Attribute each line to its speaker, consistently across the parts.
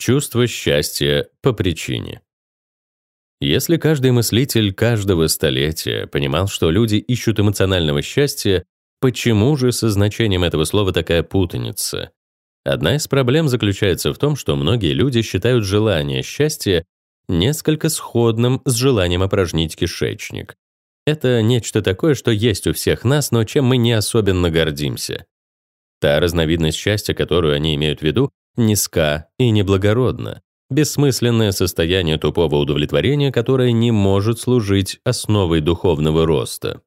Speaker 1: Чувство счастья по причине. Если каждый мыслитель каждого столетия понимал, что люди ищут эмоционального счастья, почему же со значением этого слова такая путаница? Одна из проблем заключается в том, что многие люди считают желание счастья несколько сходным с желанием опорожнить кишечник. Это нечто такое, что есть у всех нас, но чем мы не особенно гордимся. Та разновидность счастья, которую они имеют в виду, низка и неблагородна, бессмысленное состояние тупого удовлетворения, которое не может служить основой духовного роста.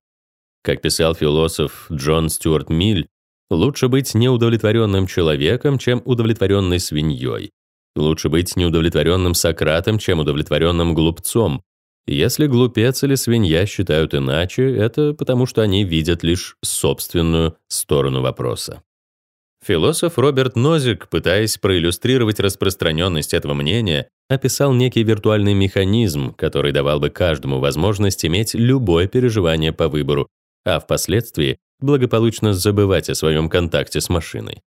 Speaker 1: Как писал философ Джон Стюарт Миль, лучше быть неудовлетворенным человеком, чем удовлетворенной свиньей. Лучше быть неудовлетворенным Сократом, чем удовлетворенным глупцом. Если глупец или свинья считают иначе, это потому что они видят лишь собственную сторону вопроса. Философ Роберт Нозик, пытаясь проиллюстрировать распространенность этого мнения, описал некий виртуальный механизм, который давал бы каждому возможность иметь любое переживание по выбору, а впоследствии благополучно забывать о своем контакте с машиной.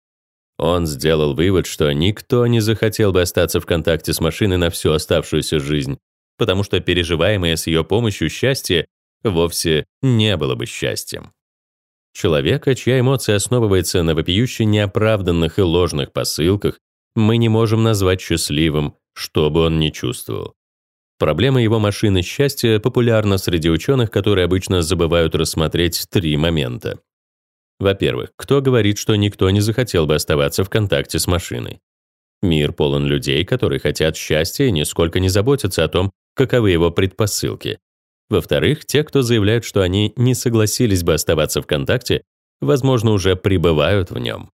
Speaker 1: Он сделал вывод, что никто не захотел бы остаться в контакте с машиной на всю оставшуюся жизнь, потому что переживаемое с ее помощью счастье вовсе не было бы счастьем. Человека, чья эмоция основывается на вопиюще неоправданных и ложных посылках, мы не можем назвать счастливым, что бы он ни чувствовал. Проблема его машины счастья популярна среди ученых, которые обычно забывают рассмотреть три момента. Во-первых, кто говорит, что никто не захотел бы оставаться в контакте с машиной? Мир полон людей, которые хотят счастья и нисколько не заботятся о том, каковы его предпосылки. Во-вторых, те, кто заявляют, что они не согласились бы оставаться в контакте, возможно, уже пребывают в нем.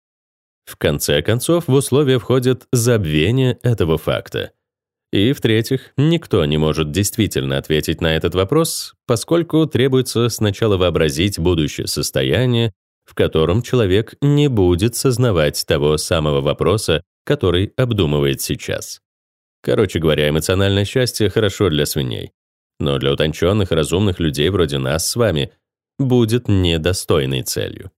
Speaker 1: В конце концов, в условия входит забвение этого факта. И, в-третьих, никто не может действительно ответить на этот вопрос, поскольку требуется сначала вообразить будущее состояние, в котором человек не будет сознавать того самого вопроса, который обдумывает сейчас. Короче говоря, эмоциональное счастье хорошо для свиней но для утонченных разумных людей вроде нас с вами будет недостойной целью.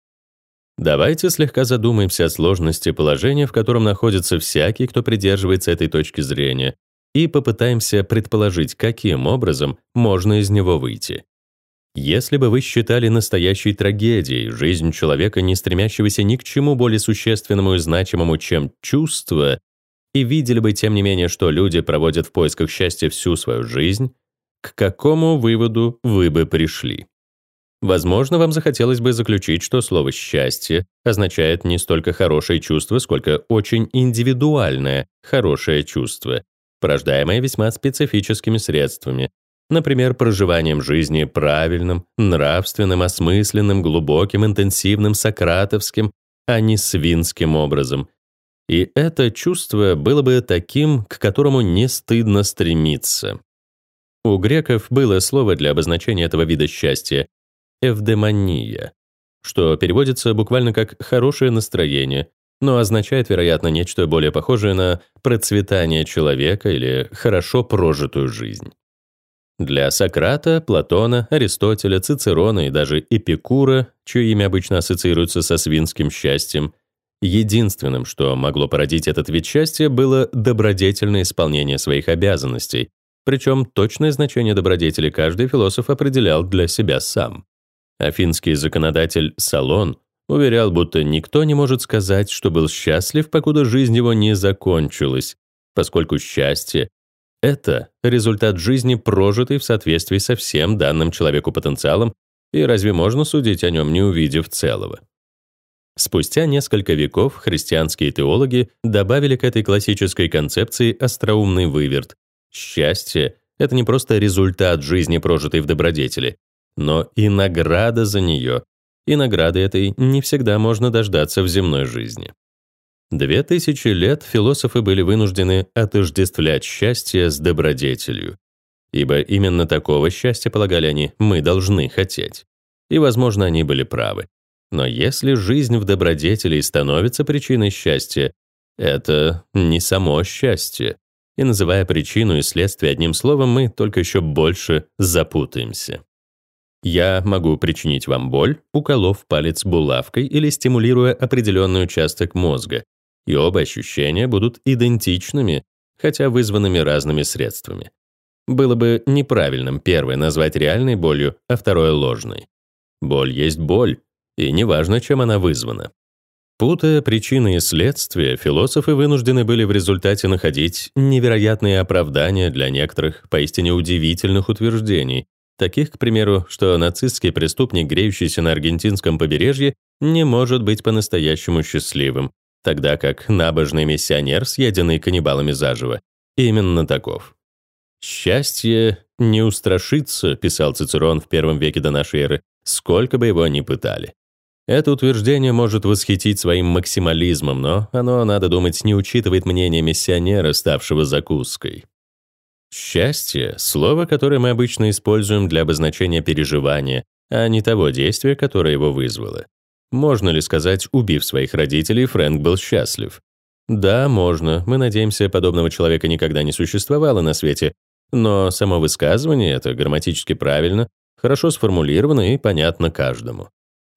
Speaker 1: Давайте слегка задумаемся о сложности положения, в котором находится всякий, кто придерживается этой точки зрения, и попытаемся предположить, каким образом можно из него выйти. Если бы вы считали настоящей трагедией жизнь человека, не стремящегося ни к чему более существенному и значимому, чем чувство, и видели бы, тем не менее, что люди проводят в поисках счастья всю свою жизнь, к какому выводу вы бы пришли? Возможно, вам захотелось бы заключить, что слово «счастье» означает не столько хорошее чувство, сколько очень индивидуальное хорошее чувство, порождаемое весьма специфическими средствами, например, проживанием жизни правильным, нравственным, осмысленным, глубоким, интенсивным, сократовским, а не свинским образом. И это чувство было бы таким, к которому не стыдно стремиться. У греков было слово для обозначения этого вида счастья — эвдемония, что переводится буквально как «хорошее настроение», но означает, вероятно, нечто более похожее на процветание человека или хорошо прожитую жизнь. Для Сократа, Платона, Аристотеля, Цицерона и даже Эпикура, чье имя обычно ассоциируется со свинским счастьем, единственным, что могло породить этот вид счастья, было добродетельное исполнение своих обязанностей, причем точное значение добродетели каждый философ определял для себя сам. Афинский законодатель Салон уверял, будто никто не может сказать, что был счастлив, покуда жизнь его не закончилась, поскольку счастье — это результат жизни, прожитый в соответствии со всем данным человеку потенциалом, и разве можно судить о нем, не увидев целого? Спустя несколько веков христианские теологи добавили к этой классической концепции остроумный выверт, Счастье — это не просто результат жизни, прожитой в добродетели, но и награда за нее. И награды этой не всегда можно дождаться в земной жизни. Две тысячи лет философы были вынуждены отождествлять счастье с добродетелью. Ибо именно такого счастья, полагали они, мы должны хотеть. И, возможно, они были правы. Но если жизнь в добродетели становится причиной счастья, это не само счастье, и называя причину и следствие одним словом, мы только еще больше запутаемся. Я могу причинить вам боль, уколов палец булавкой или стимулируя определенный участок мозга, и оба ощущения будут идентичными, хотя вызванными разными средствами. Было бы неправильным первое назвать реальной болью, а второе — ложной. Боль есть боль, и неважно, чем она вызвана. Путая причины и следствия, философы вынуждены были в результате находить невероятные оправдания для некоторых поистине удивительных утверждений, таких, к примеру, что нацистский преступник, греющийся на аргентинском побережье, не может быть по-настоящему счастливым, тогда как набожный миссионер, съеденный каннибалами заживо, именно таков. «Счастье не устрашится», — писал Цицерон в первом веке до нашей эры, сколько бы его ни пытали. Это утверждение может восхитить своим максимализмом, но оно, надо думать, не учитывает мнение миссионера, ставшего закуской. Счастье — слово, которое мы обычно используем для обозначения переживания, а не того действия, которое его вызвало. Можно ли сказать, убив своих родителей, Фрэнк был счастлив? Да, можно. Мы надеемся, подобного человека никогда не существовало на свете, но само высказывание это грамматически правильно, хорошо сформулировано и понятно каждому.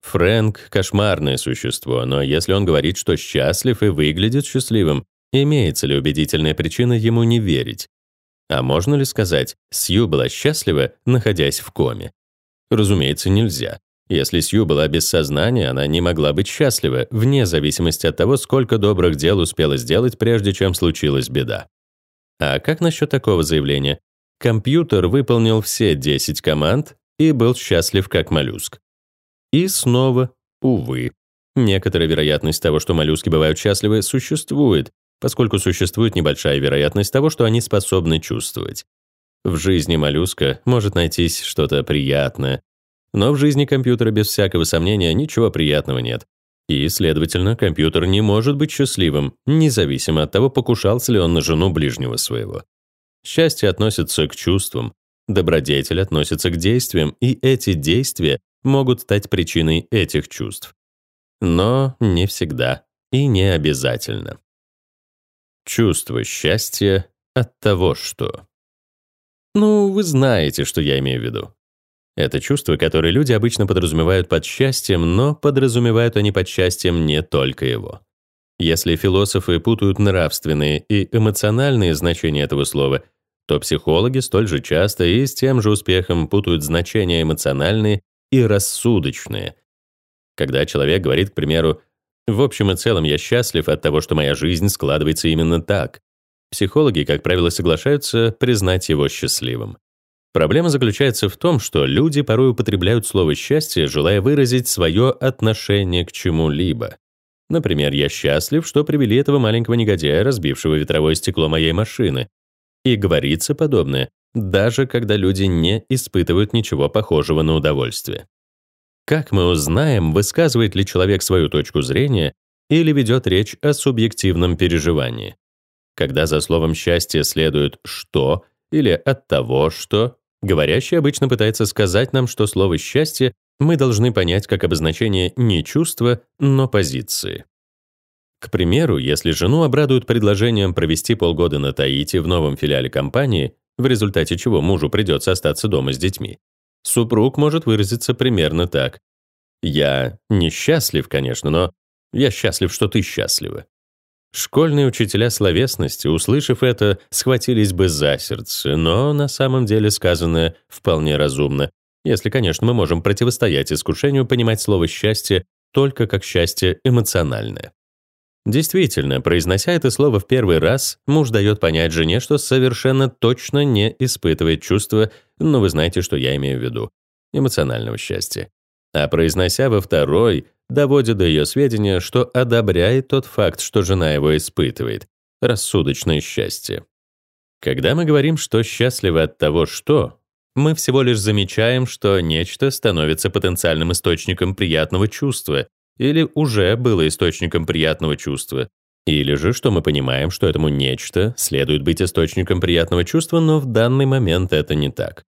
Speaker 1: Фрэнк — кошмарное существо, но если он говорит, что счастлив и выглядит счастливым, имеется ли убедительная причина ему не верить? А можно ли сказать, Сью была счастлива, находясь в коме? Разумеется, нельзя. Если Сью была без сознания, она не могла быть счастлива, вне зависимости от того, сколько добрых дел успела сделать, прежде чем случилась беда. А как насчет такого заявления? Компьютер выполнил все 10 команд и был счастлив как моллюск. И снова, увы, некоторая вероятность того, что моллюски бывают счастливы, существует, поскольку существует небольшая вероятность того, что они способны чувствовать. В жизни моллюска может найтись что-то приятное, но в жизни компьютера без всякого сомнения ничего приятного нет. И, следовательно, компьютер не может быть счастливым, независимо от того, покушался ли он на жену ближнего своего. Счастье относится к чувствам, добродетель относится к действиям, и эти действия могут стать причиной этих чувств. Но не всегда и не обязательно. Чувство счастья от того, что... Ну, вы знаете, что я имею в виду. Это чувство, которое люди обычно подразумевают под счастьем, но подразумевают они под счастьем не только его. Если философы путают нравственные и эмоциональные значения этого слова, то психологи столь же часто и с тем же успехом путают значения эмоциональные и рассудочные. Когда человек говорит, к примеру, «В общем и целом я счастлив от того, что моя жизнь складывается именно так», психологи, как правило, соглашаются признать его счастливым. Проблема заключается в том, что люди порой употребляют слово «счастье», желая выразить свое отношение к чему-либо. Например, «я счастлив, что привели этого маленького негодяя, разбившего ветровое стекло моей машины». И говорится подобное, даже когда люди не испытывают ничего похожего на удовольствие. Как мы узнаем, высказывает ли человек свою точку зрения или ведет речь о субъективном переживании? Когда за словом «счастье» следует «что» или «от того, что», Говорящий обычно пытается сказать нам, что слово «счастье» мы должны понять как обозначение не чувства, но позиции. К примеру, если жену обрадуют предложением провести полгода на Таити в новом филиале компании, в результате чего мужу придется остаться дома с детьми, супруг может выразиться примерно так. «Я несчастлив, конечно, но я счастлив, что ты счастлива». Школьные учителя словесности, услышав это, схватились бы за сердце, но на самом деле сказанное вполне разумно, если, конечно, мы можем противостоять искушению понимать слово «счастье» только как счастье эмоциональное. Действительно, произнося это слово в первый раз, муж дает понять жене, что совершенно точно не испытывает чувства, но вы знаете, что я имею в виду, эмоционального счастья. А произнося во второй, доводит до ее сведения, что одобряет тот факт, что жена его испытывает, рассудочное счастье. Когда мы говорим, что счастливы от того, что, мы всего лишь замечаем, что нечто становится потенциальным источником приятного чувства или уже было источником приятного чувства, или же, что мы понимаем, что этому нечто следует быть источником приятного чувства, но в данный момент это не так.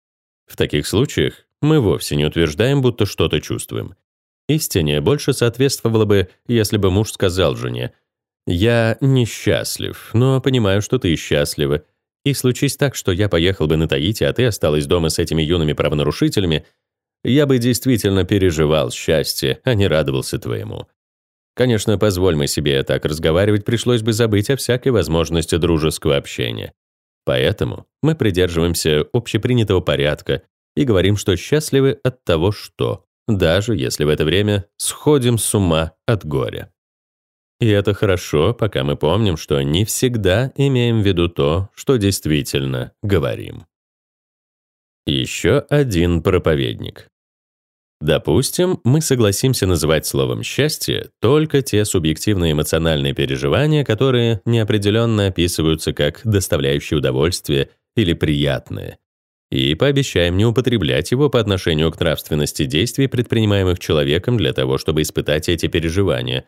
Speaker 1: В таких случаях мы вовсе не утверждаем, будто что-то чувствуем. Истине больше соответствовало бы, если бы муж сказал жене, «Я несчастлив, но понимаю, что ты счастлива, и случись так, что я поехал бы на Таити, а ты осталась дома с этими юными правонарушителями, я бы действительно переживал счастье, а не радовался твоему». Конечно, позволь мы себе так разговаривать, пришлось бы забыть о всякой возможности дружеского общения. Поэтому мы придерживаемся общепринятого порядка и говорим, что счастливы от того, что, даже если в это время сходим с ума от горя. И это хорошо, пока мы помним, что не всегда имеем в виду то, что действительно говорим. Еще один проповедник. Допустим, мы согласимся называть словом «счастье» только те субъективные эмоциональные переживания, которые неопределенно описываются как доставляющие удовольствие или приятные, и пообещаем не употреблять его по отношению к нравственности действий, предпринимаемых человеком для того, чтобы испытать эти переживания,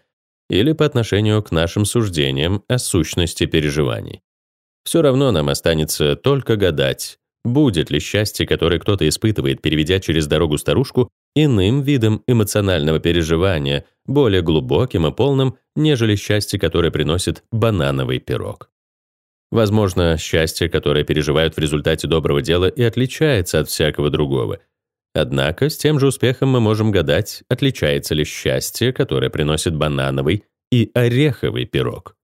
Speaker 1: или по отношению к нашим суждениям о сущности переживаний. Все равно нам останется только гадать, будет ли счастье, которое кто-то испытывает, переведя через дорогу старушку, иным видом эмоционального переживания, более глубоким и полным, нежели счастье, которое приносит банановый пирог. Возможно, счастье, которое переживают в результате доброго дела, и отличается от всякого другого. Однако с тем же успехом мы можем гадать, отличается ли счастье, которое приносит банановый и ореховый пирог.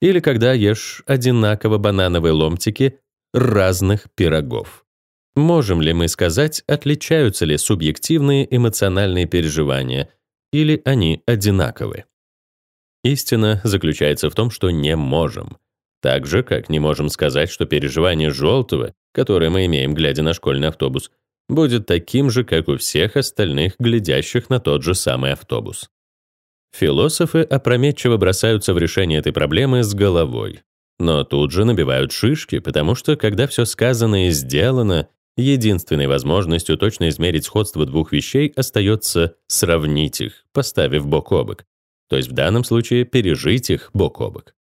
Speaker 1: Или когда ешь одинаково банановые ломтики разных пирогов. Можем ли мы сказать, отличаются ли субъективные эмоциональные переживания, или они одинаковы? Истина заключается в том, что не можем. Так же, как не можем сказать, что переживание желтого, которое мы имеем, глядя на школьный автобус, будет таким же, как у всех остальных, глядящих на тот же самый автобус. Философы опрометчиво бросаются в решение этой проблемы с головой. Но тут же набивают шишки, потому что, когда все сказано и сделано, Единственной возможностью точно измерить сходство двух вещей остается сравнить их, поставив бок о бок. То есть в данном случае пережить их бок о бок.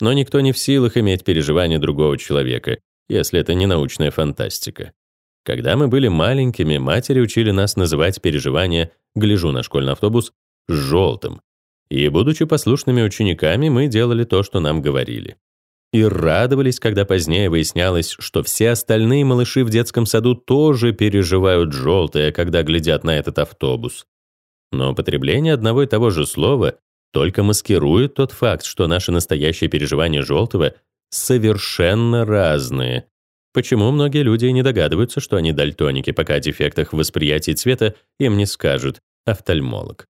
Speaker 1: Но никто не в силах иметь переживания другого человека, если это не научная фантастика. Когда мы были маленькими, матери учили нас называть переживания «гляжу на школьный автобус» «желтым». И, будучи послушными учениками, мы делали то, что нам говорили и радовались, когда позднее выяснялось, что все остальные малыши в детском саду тоже переживают желтое, когда глядят на этот автобус. Но употребление одного и того же слова только маскирует тот факт, что наши настоящие переживания желтого совершенно разные. Почему многие люди не догадываются, что они дальтоники, пока о дефектах в восприятии цвета им не скажут офтальмолог.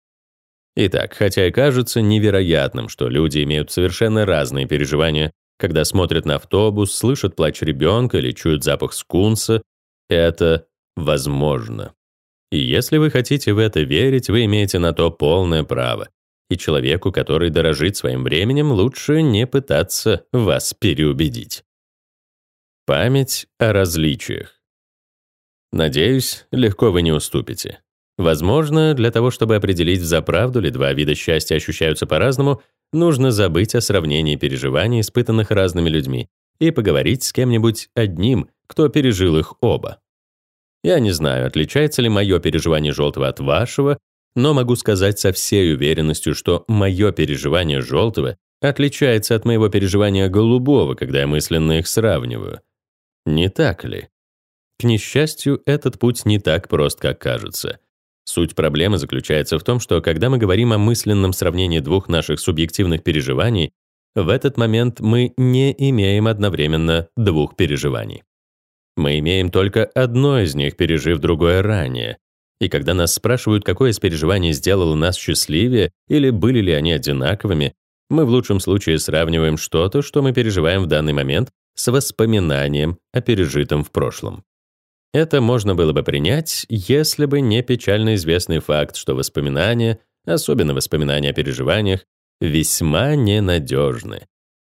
Speaker 1: Итак, хотя и кажется невероятным, что люди имеют совершенно разные переживания когда смотрят на автобус, слышат плач ребенка или чуют запах скунса, это возможно. И если вы хотите в это верить, вы имеете на то полное право. И человеку, который дорожит своим временем, лучше не пытаться вас переубедить. Память о различиях. Надеюсь, легко вы не уступите. Возможно, для того, чтобы определить, взаправду ли два вида счастья ощущаются по-разному, нужно забыть о сравнении переживаний, испытанных разными людьми, и поговорить с кем-нибудь одним, кто пережил их оба. Я не знаю, отличается ли мое переживание желтого от вашего, но могу сказать со всей уверенностью, что мое переживание желтого отличается от моего переживания голубого, когда я мысленно их сравниваю. Не так ли? К несчастью, этот путь не так прост, как кажется. Суть проблемы заключается в том, что когда мы говорим о мысленном сравнении двух наших субъективных переживаний, в этот момент мы не имеем одновременно двух переживаний. Мы имеем только одно из них, пережив другое ранее. И когда нас спрашивают, какое из переживаний сделало нас счастливее или были ли они одинаковыми, мы в лучшем случае сравниваем что-то, что мы переживаем в данный момент, с воспоминанием о пережитом в прошлом. Это можно было бы принять, если бы не печально известный факт, что воспоминания, особенно воспоминания о переживаниях, весьма ненадежны.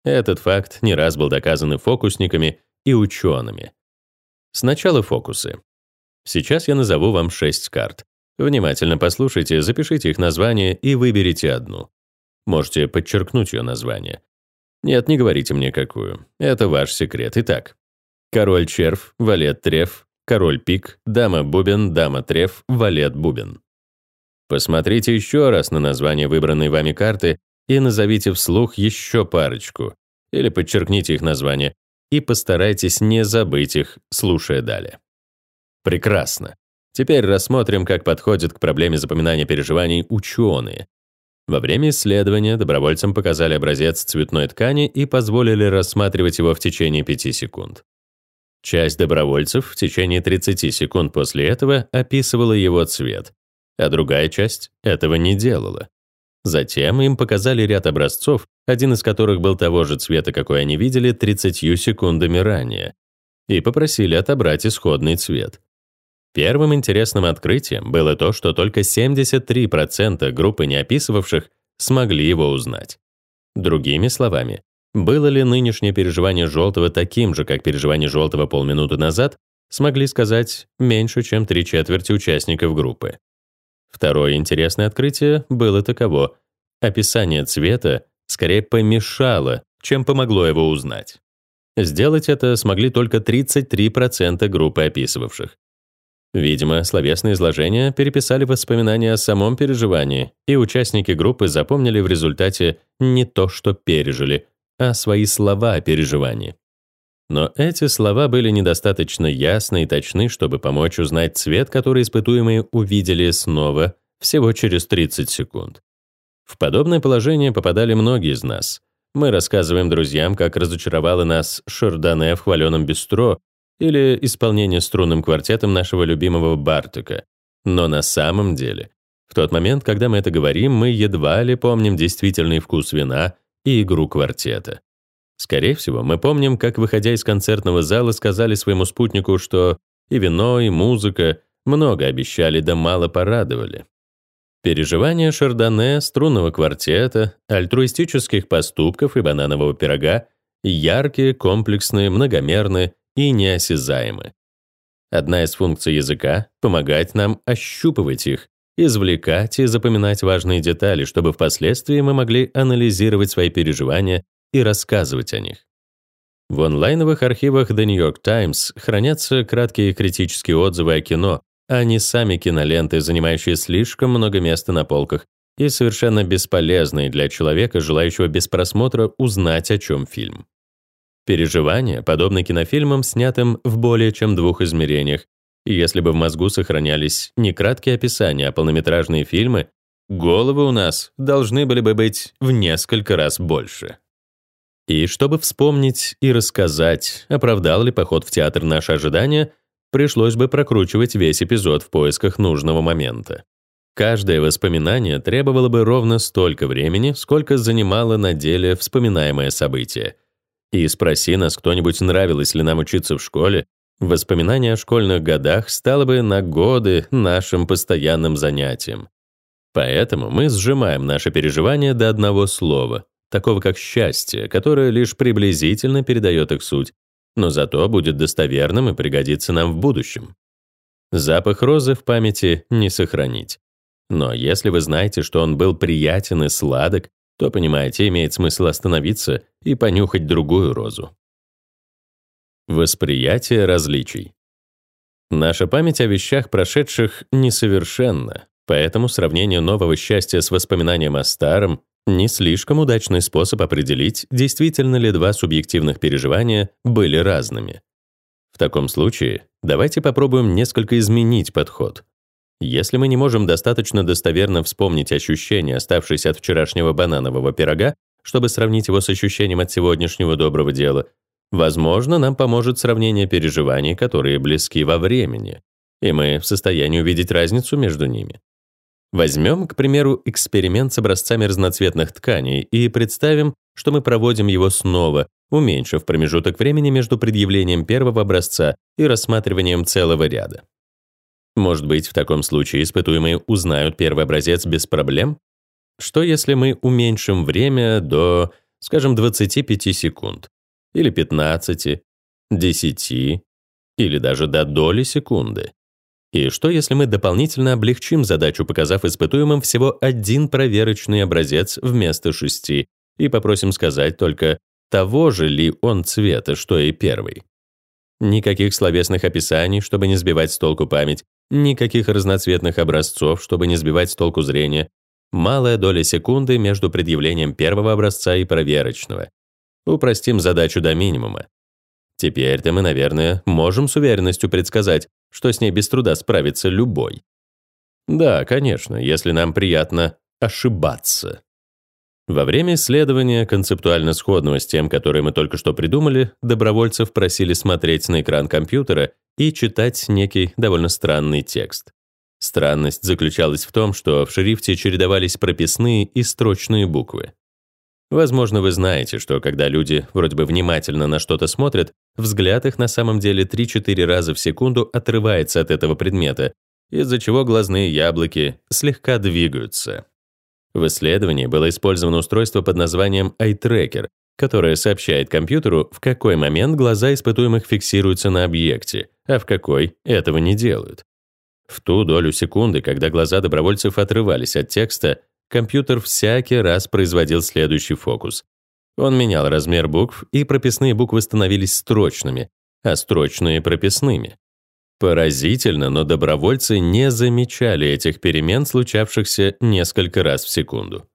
Speaker 1: Этот факт не раз был доказан и фокусниками, и учеными. Сначала фокусы. Сейчас я назову вам шесть карт. Внимательно послушайте, запишите их название и выберите одну. Можете подчеркнуть ее название. Нет, не говорите мне какую. Это ваш секрет. Итак, король червь, валет треф, король пик, дама бубен, дама треф, валет бубен. Посмотрите еще раз на название выбранной вами карты и назовите вслух еще парочку, или подчеркните их название, и постарайтесь не забыть их, слушая далее. Прекрасно. Теперь рассмотрим, как подходят к проблеме запоминания переживаний ученые. Во время исследования добровольцам показали образец цветной ткани и позволили рассматривать его в течение 5 секунд. Часть добровольцев в течение 30 секунд после этого описывала его цвет, а другая часть этого не делала. Затем им показали ряд образцов, один из которых был того же цвета, какой они видели 30 секундами ранее, и попросили отобрать исходный цвет. Первым интересным открытием было то, что только 73% группы неописывавших смогли его узнать. Другими словами, было ли нынешнее переживание желтого таким же, как переживание желтого полминуты назад, смогли сказать меньше, чем три четверти участников группы. Второе интересное открытие было таково. Описание цвета скорее помешало, чем помогло его узнать. Сделать это смогли только 33% группы описывавших. Видимо, словесные изложения переписали воспоминания о самом переживании, и участники группы запомнили в результате не то, что пережили, а свои слова о переживании. Но эти слова были недостаточно ясны и точны, чтобы помочь узнать цвет, который испытуемые увидели снова всего через 30 секунд. В подобное положение попадали многие из нас. Мы рассказываем друзьям, как разочаровало нас Шардоне в хваленом бистро или исполнение струнным квартетом нашего любимого Бартука. Но на самом деле, в тот момент, когда мы это говорим, мы едва ли помним действительный вкус вина и игру квартета. Скорее всего, мы помним, как, выходя из концертного зала, сказали своему спутнику, что и вино, и музыка много обещали, да мало порадовали. Переживания Шардоне, струнного квартета, альтруистических поступков и бананового пирога яркие, комплексные, многомерные и неосязаемы. Одна из функций языка — помогать нам ощупывать их, извлекать и запоминать важные детали, чтобы впоследствии мы могли анализировать свои переживания и рассказывать о них. В онлайновых архивах The New York Times хранятся краткие критические отзывы о кино, а не сами киноленты, занимающие слишком много места на полках и совершенно бесполезные для человека, желающего без просмотра узнать, о чем фильм. Переживания подобны кинофильмам, снятым в более чем двух измерениях, и если бы в мозгу сохранялись не краткие описания, а полнометражные фильмы, головы у нас должны были бы быть в несколько раз больше. И чтобы вспомнить и рассказать, оправдал ли поход в театр наше ожидание, пришлось бы прокручивать весь эпизод в поисках нужного момента. Каждое воспоминание требовало бы ровно столько времени, сколько занимало на деле вспоминаемое событие. И спроси нас кто-нибудь, нравилось ли нам учиться в школе, воспоминание о школьных годах стало бы на годы нашим постоянным занятием. Поэтому мы сжимаем наше переживание до одного слова такого как счастье, которое лишь приблизительно передает их суть, но зато будет достоверным и пригодится нам в будущем. Запах розы в памяти не сохранить. Но если вы знаете, что он был приятен и сладок, то, понимаете, имеет смысл остановиться и понюхать другую розу. Восприятие различий. Наша память о вещах прошедших несовершенна, поэтому сравнение нового счастья с воспоминанием о старом не слишком удачный способ определить, действительно ли два субъективных переживания были разными. В таком случае давайте попробуем несколько изменить подход. Если мы не можем достаточно достоверно вспомнить ощущение, оставшееся от вчерашнего бананового пирога, чтобы сравнить его с ощущением от сегодняшнего доброго дела, возможно, нам поможет сравнение переживаний, которые близки во времени, и мы в состоянии увидеть разницу между ними. Возьмем, к примеру, эксперимент с образцами разноцветных тканей и представим, что мы проводим его снова, уменьшив промежуток времени между предъявлением первого образца и рассматриванием целого ряда. Может быть, в таком случае испытуемые узнают первый образец без проблем? Что если мы уменьшим время до, скажем, 25 секунд? Или 15, 10, или даже до доли секунды? И что, если мы дополнительно облегчим задачу, показав испытуемым всего один проверочный образец вместо шести, и попросим сказать только, того же ли он цвета, что и первый? Никаких словесных описаний, чтобы не сбивать с толку память, никаких разноцветных образцов, чтобы не сбивать с толку зрения, малая доля секунды между предъявлением первого образца и проверочного. Упростим задачу до минимума. Теперь-то мы, наверное, можем с уверенностью предсказать, что с ней без труда справится любой. Да, конечно, если нам приятно ошибаться. Во время исследования, концептуально сходного с тем, которое мы только что придумали, добровольцев просили смотреть на экран компьютера и читать некий довольно странный текст. Странность заключалась в том, что в шрифте чередовались прописные и строчные буквы. Возможно, вы знаете, что когда люди вроде бы внимательно на что-то смотрят, взгляд их на самом деле 3-4 раза в секунду отрывается от этого предмета, из-за чего глазные яблоки слегка двигаются. В исследовании было использовано устройство под названием Eye Tracker, которое сообщает компьютеру, в какой момент глаза испытуемых фиксируются на объекте, а в какой этого не делают. В ту долю секунды, когда глаза добровольцев отрывались от текста, компьютер всякий раз производил следующий фокус. Он менял размер букв, и прописные буквы становились строчными, а строчные — прописными. Поразительно, но добровольцы не замечали этих перемен, случавшихся несколько раз в секунду.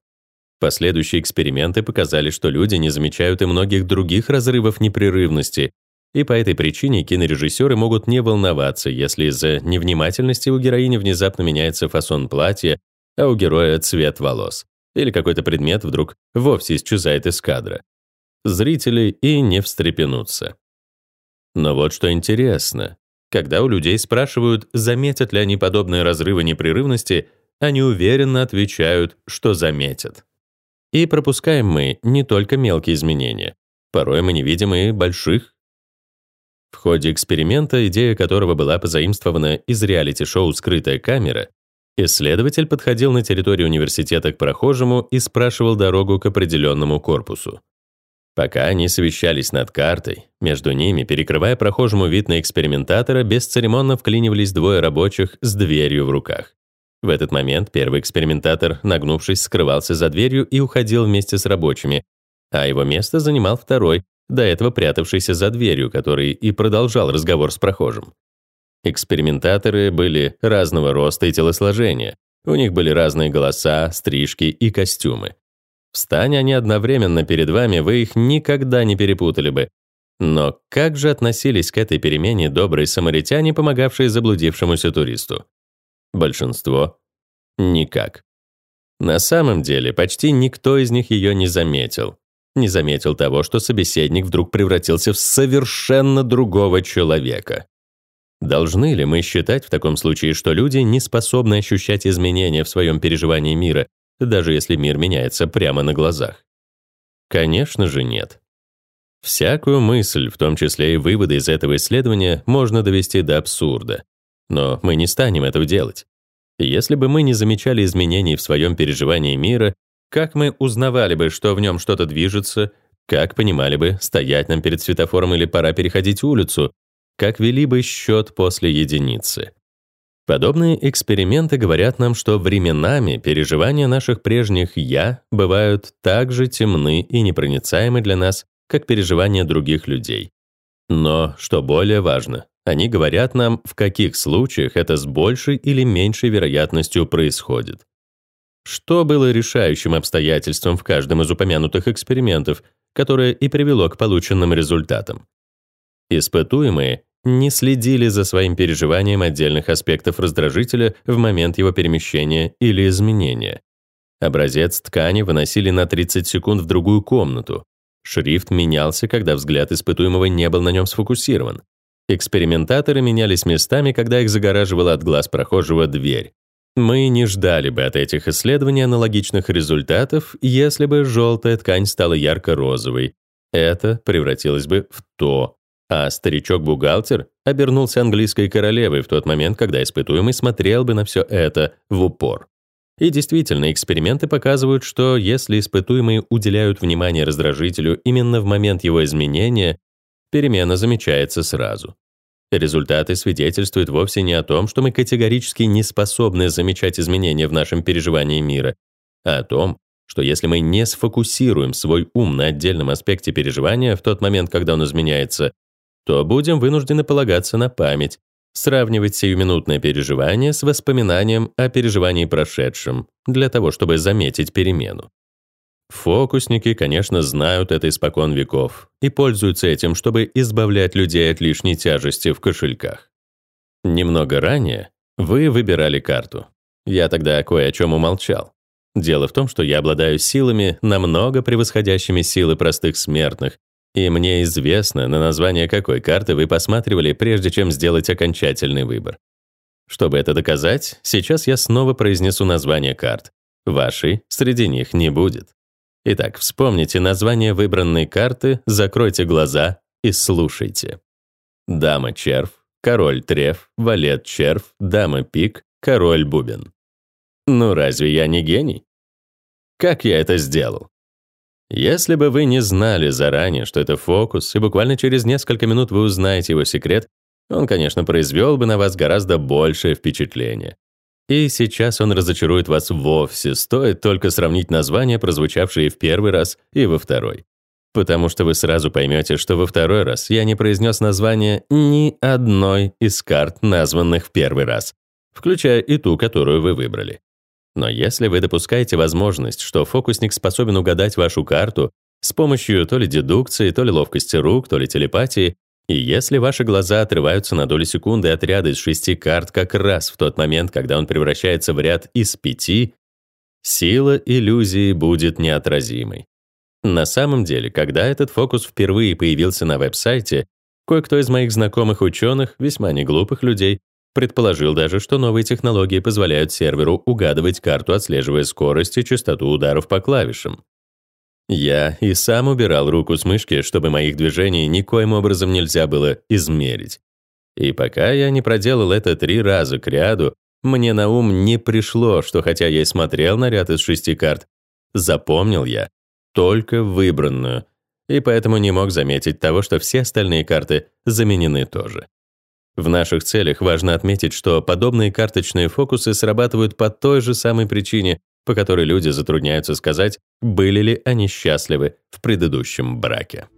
Speaker 1: Последующие эксперименты показали, что люди не замечают и многих других разрывов непрерывности, и по этой причине кинорежиссеры могут не волноваться, если из-за невнимательности у героини внезапно меняется фасон платья а у героя цвет волос. Или какой-то предмет вдруг вовсе исчезает из кадра. Зрители и не встрепенутся. Но вот что интересно. Когда у людей спрашивают, заметят ли они подобные разрывы непрерывности, они уверенно отвечают, что заметят. И пропускаем мы не только мелкие изменения. Порой мы не видим и больших. В ходе эксперимента, идея которого была позаимствована из реалити-шоу «Скрытая камера», Исследователь подходил на территорию университета к прохожему и спрашивал дорогу к определенному корпусу. Пока они совещались над картой, между ними, перекрывая прохожему вид на экспериментатора, бесцеремонно вклинивались двое рабочих с дверью в руках. В этот момент первый экспериментатор, нагнувшись, скрывался за дверью и уходил вместе с рабочими, а его место занимал второй, до этого прятавшийся за дверью, который и продолжал разговор с прохожим. Экспериментаторы были разного роста и телосложения. У них были разные голоса, стрижки и костюмы. Встань они одновременно перед вами, вы их никогда не перепутали бы. Но как же относились к этой перемене добрые самаритяне, помогавшие заблудившемуся туристу? Большинство — никак. На самом деле, почти никто из них ее не заметил. Не заметил того, что собеседник вдруг превратился в совершенно другого человека. Должны ли мы считать в таком случае, что люди не способны ощущать изменения в своем переживании мира, даже если мир меняется прямо на глазах? Конечно же нет. Всякую мысль, в том числе и выводы из этого исследования, можно довести до абсурда. Но мы не станем этого делать. Если бы мы не замечали изменений в своем переживании мира, как мы узнавали бы, что в нем что-то движется, как понимали бы, стоять нам перед светофором или пора переходить улицу, как вели бы счет после единицы. Подобные эксперименты говорят нам, что временами переживания наших прежних «я» бывают так же темны и непроницаемы для нас, как переживания других людей. Но, что более важно, они говорят нам, в каких случаях это с большей или меньшей вероятностью происходит. Что было решающим обстоятельством в каждом из упомянутых экспериментов, которое и привело к полученным результатам? Испытуемые не следили за своим переживанием отдельных аспектов раздражителя в момент его перемещения или изменения. Образец ткани выносили на 30 секунд в другую комнату. Шрифт менялся, когда взгляд испытуемого не был на нем сфокусирован. Экспериментаторы менялись местами, когда их загораживала от глаз прохожего дверь. Мы не ждали бы от этих исследований аналогичных результатов, если бы желтая ткань стала ярко-розовой. Это превратилось бы в то, а старичок-бухгалтер обернулся английской королевой в тот момент, когда испытуемый смотрел бы на все это в упор. И действительно, эксперименты показывают, что если испытуемые уделяют внимание раздражителю именно в момент его изменения, перемена замечается сразу. Результаты свидетельствуют вовсе не о том, что мы категорически не способны замечать изменения в нашем переживании мира, а о том, что если мы не сфокусируем свой ум на отдельном аспекте переживания в тот момент, когда он изменяется, то будем вынуждены полагаться на память, сравнивать сиюминутное переживание с воспоминанием о переживании прошедшем, для того, чтобы заметить перемену. Фокусники, конечно, знают это испокон веков и пользуются этим, чтобы избавлять людей от лишней тяжести в кошельках. Немного ранее вы выбирали карту. Я тогда кое о чем умолчал. Дело в том, что я обладаю силами, намного превосходящими силы простых смертных, и мне известно, на название какой карты вы посматривали, прежде чем сделать окончательный выбор. Чтобы это доказать, сейчас я снова произнесу название карт. Вашей среди них не будет. Итак, вспомните название выбранной карты, закройте глаза и слушайте. Дама-червь, король-треф, валет-червь, дама-пик, король-бубен. Ну разве я не гений? Как я это сделал? Если бы вы не знали заранее, что это фокус, и буквально через несколько минут вы узнаете его секрет, он, конечно, произвел бы на вас гораздо большее впечатление. И сейчас он разочарует вас вовсе, стоит только сравнить названия, прозвучавшие в первый раз и во второй. Потому что вы сразу поймете, что во второй раз я не произнес название ни одной из карт, названных в первый раз, включая и ту, которую вы выбрали. Но если вы допускаете возможность, что фокусник способен угадать вашу карту с помощью то ли дедукции, то ли ловкости рук, то ли телепатии, и если ваши глаза отрываются на долю секунды от ряда из шести карт как раз в тот момент, когда он превращается в ряд из пяти, сила иллюзии будет неотразимой. На самом деле, когда этот фокус впервые появился на веб-сайте, кое-кто из моих знакомых ученых, весьма неглупых людей, предположил даже, что новые технологии позволяют серверу угадывать карту, отслеживая скорость и частоту ударов по клавишам. Я и сам убирал руку с мышки, чтобы моих движений никоим образом нельзя было измерить. И пока я не проделал это три раза к ряду, мне на ум не пришло, что хотя я и смотрел на ряд из шести карт, запомнил я только выбранную, и поэтому не мог заметить того, что все остальные карты заменены тоже. В наших целях важно отметить, что подобные карточные фокусы срабатывают по той же самой причине, по которой люди затрудняются сказать, были ли они счастливы в предыдущем браке.